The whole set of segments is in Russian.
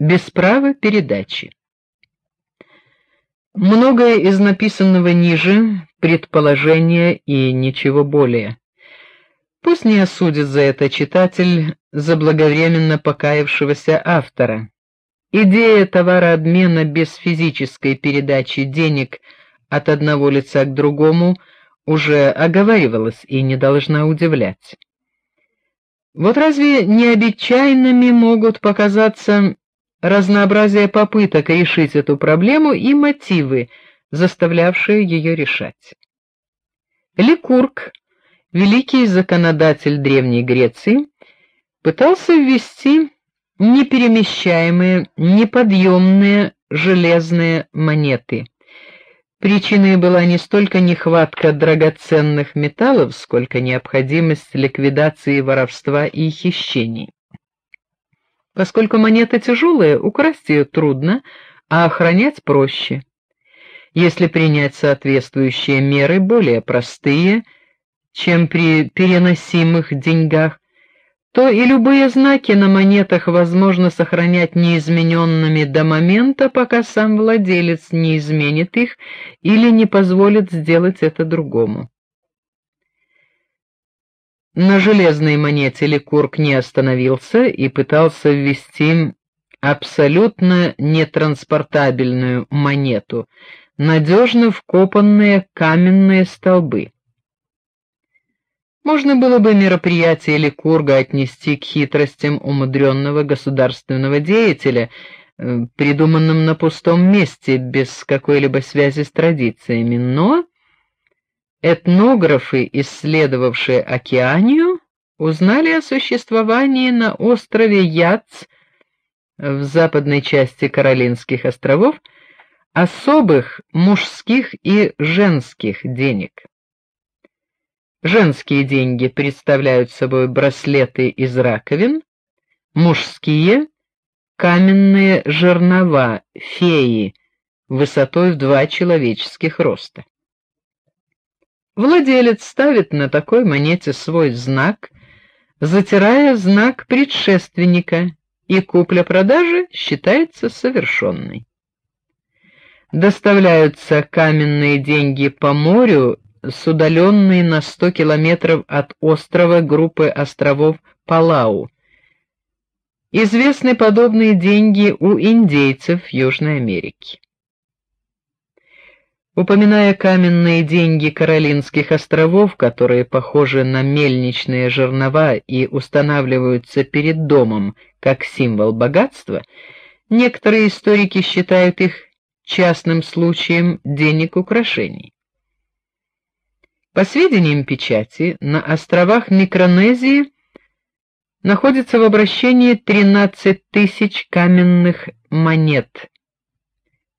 без права передачи. Многое из написанного ниже предположение и ничего более. Пусть не осудит за это читатель заблаговременно покаявшегося автора. Идея товарообмена без физической передачи денег от одного лица к другому уже оговаривалась и не должна удивлять. Вот разве не обечайными могут показаться разнообразие попыток решить эту проблему и мотивы, заставлявшие ее решать? Ликург, великий законодатель древней Греции, пытался ввести неперемещаемые, неподъемные железные монеты. Причиной была не столько нехватка драгоценных металлов, сколько необходимость ликвидации воровства и хищений. Поскольку монета тяжелая, украсть ее трудно, а охранять проще. Если принять соответствующие меры, более простые, чем при переносимых деньгах, то и любые знаки на монетах возможно сохранять неизмененными до момента, пока сам владелец не изменит их или не позволит сделать это другому. На железной монете Ликург не остановился и пытался ввести абсолютно нетранспортабельную монету, надежно вкопанные каменные столбы. Можно было бы мероприятие Ликурга отнести к хитростям умудренного государственного деятеля, э, придуманным на пустом месте без какой-либо связи с традициями, но этнографы, исследовавшие Океанию, узнали о существовании на острове Яц в западной части Каролинских островов особых мужских и женских денег. Женские деньги представляют собой браслеты из раковин, мужские каменные жернова феи высотой в два человеческих роста. Владелец ставит на такой монете свой знак, затирая знак предшественника, и купля-продажа считается совершенной. Доставляются каменные деньги по морю с удаленной на 100 километров от острова группы островов Палау. Известны подобные деньги у индейцев Южной Америки. Упоминая каменные деньги Каролинских островов, которые похожи на мельничные жернова и устанавливаются перед домом как символ богатства, некоторые историки считают их частным случаем денег-украшений. По сведениям печати, на островах Микронезии находится в обращении 13 тысяч каменных монет.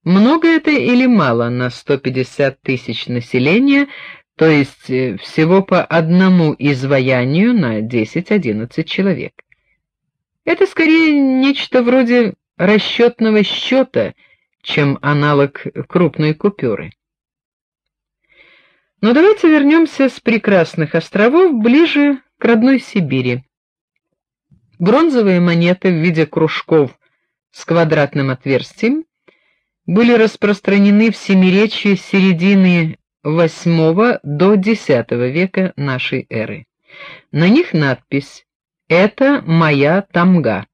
Много это или мало на 150 тысяч населения, то есть э, всего по одному изваянию на 10-11 человек. Это скорее нечто вроде расчетного счета, чем аналог крупной купюры. Но давайте вернемся с прекрасных островов ближе к родной Сибири. Бронзовые монеты в виде кружков с квадратным отверстием были распространены в Семиречье с середины VIII до X века нашей эры. На них надпись: "Это моя тамга".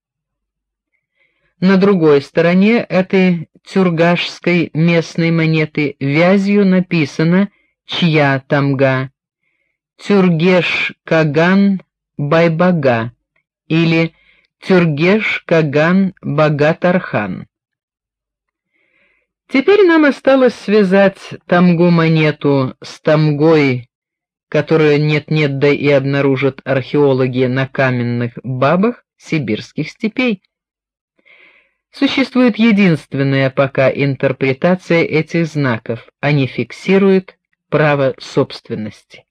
На другой стороне этой тюргашской местной монеты вязью написано чья тамга, Тюргеш Каган Байбага или Тюргеш Каган Багатархан. Теперь нам осталось связать тамгу монету с тамгой, которую нет-нет да и обнаружат археологи на каменных бабах сибирских степей. Существует единственная пока интерпретация этих знаков. Они фиксируют право собственности.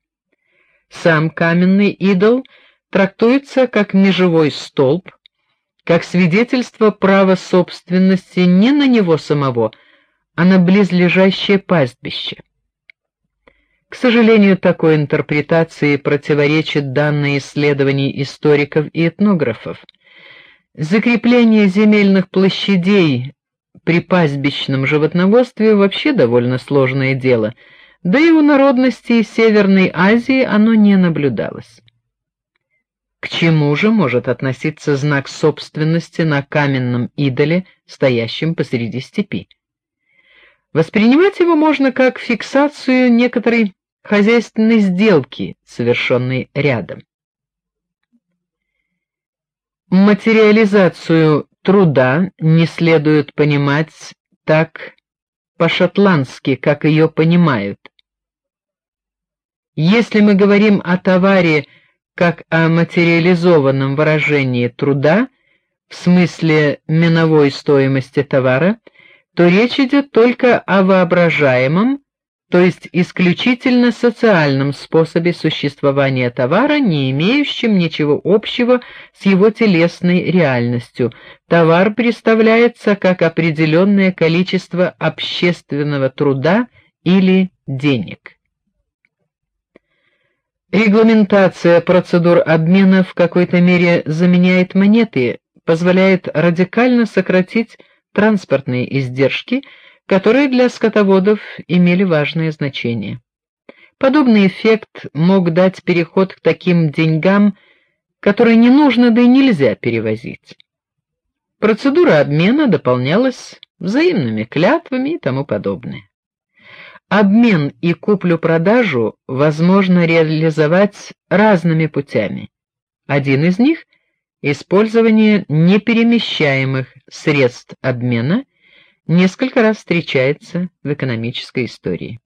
Сам каменный идол трактуется как межевой столб, как свидетельство права собственности не на него самого, а на близлежащее пастбище. К сожалению, такой интерпретации противоречит данные исследований историков и этнографов. Закрепление земельных площадей при пастбищном животноводстве вообще довольно сложное дело, да и у народностей Северной Азии оно не наблюдалось. К чему же может относиться знак собственности на каменном идоле, стоящем посреди степи? Воспринимать его можно как фиксацию некоторой хозяйственной сделки, совершенной рядом. Материализацию труда не следует понимать так по-шотландски, как ее понимают. Если мы говорим о товаре как о материализованном выражении труда в смысле меновой стоимости товара, то речь идет только о воображаемом то есть исключительно социальном способе существования товара, не имеющем ничего общего с его телесной реальностью. Товар представляется как определенное количество общественного труда или денег. Регламентация процедур обмена в какой-то мере заменяет монеты, позволяет радикально сократить транспортные издержки которые для скотоводов имели важное значение. Подобный эффект мог дать переход к таким деньгам, которые не нужно да и нельзя перевозить. Процедура обмена дополнялась взаимными клятвами и тому подобное. Обмен и куплю-продажу возможно реализовать разными путями. Один из них использование неперемещаемых средств обмена несколько раз встречается в экономической истории.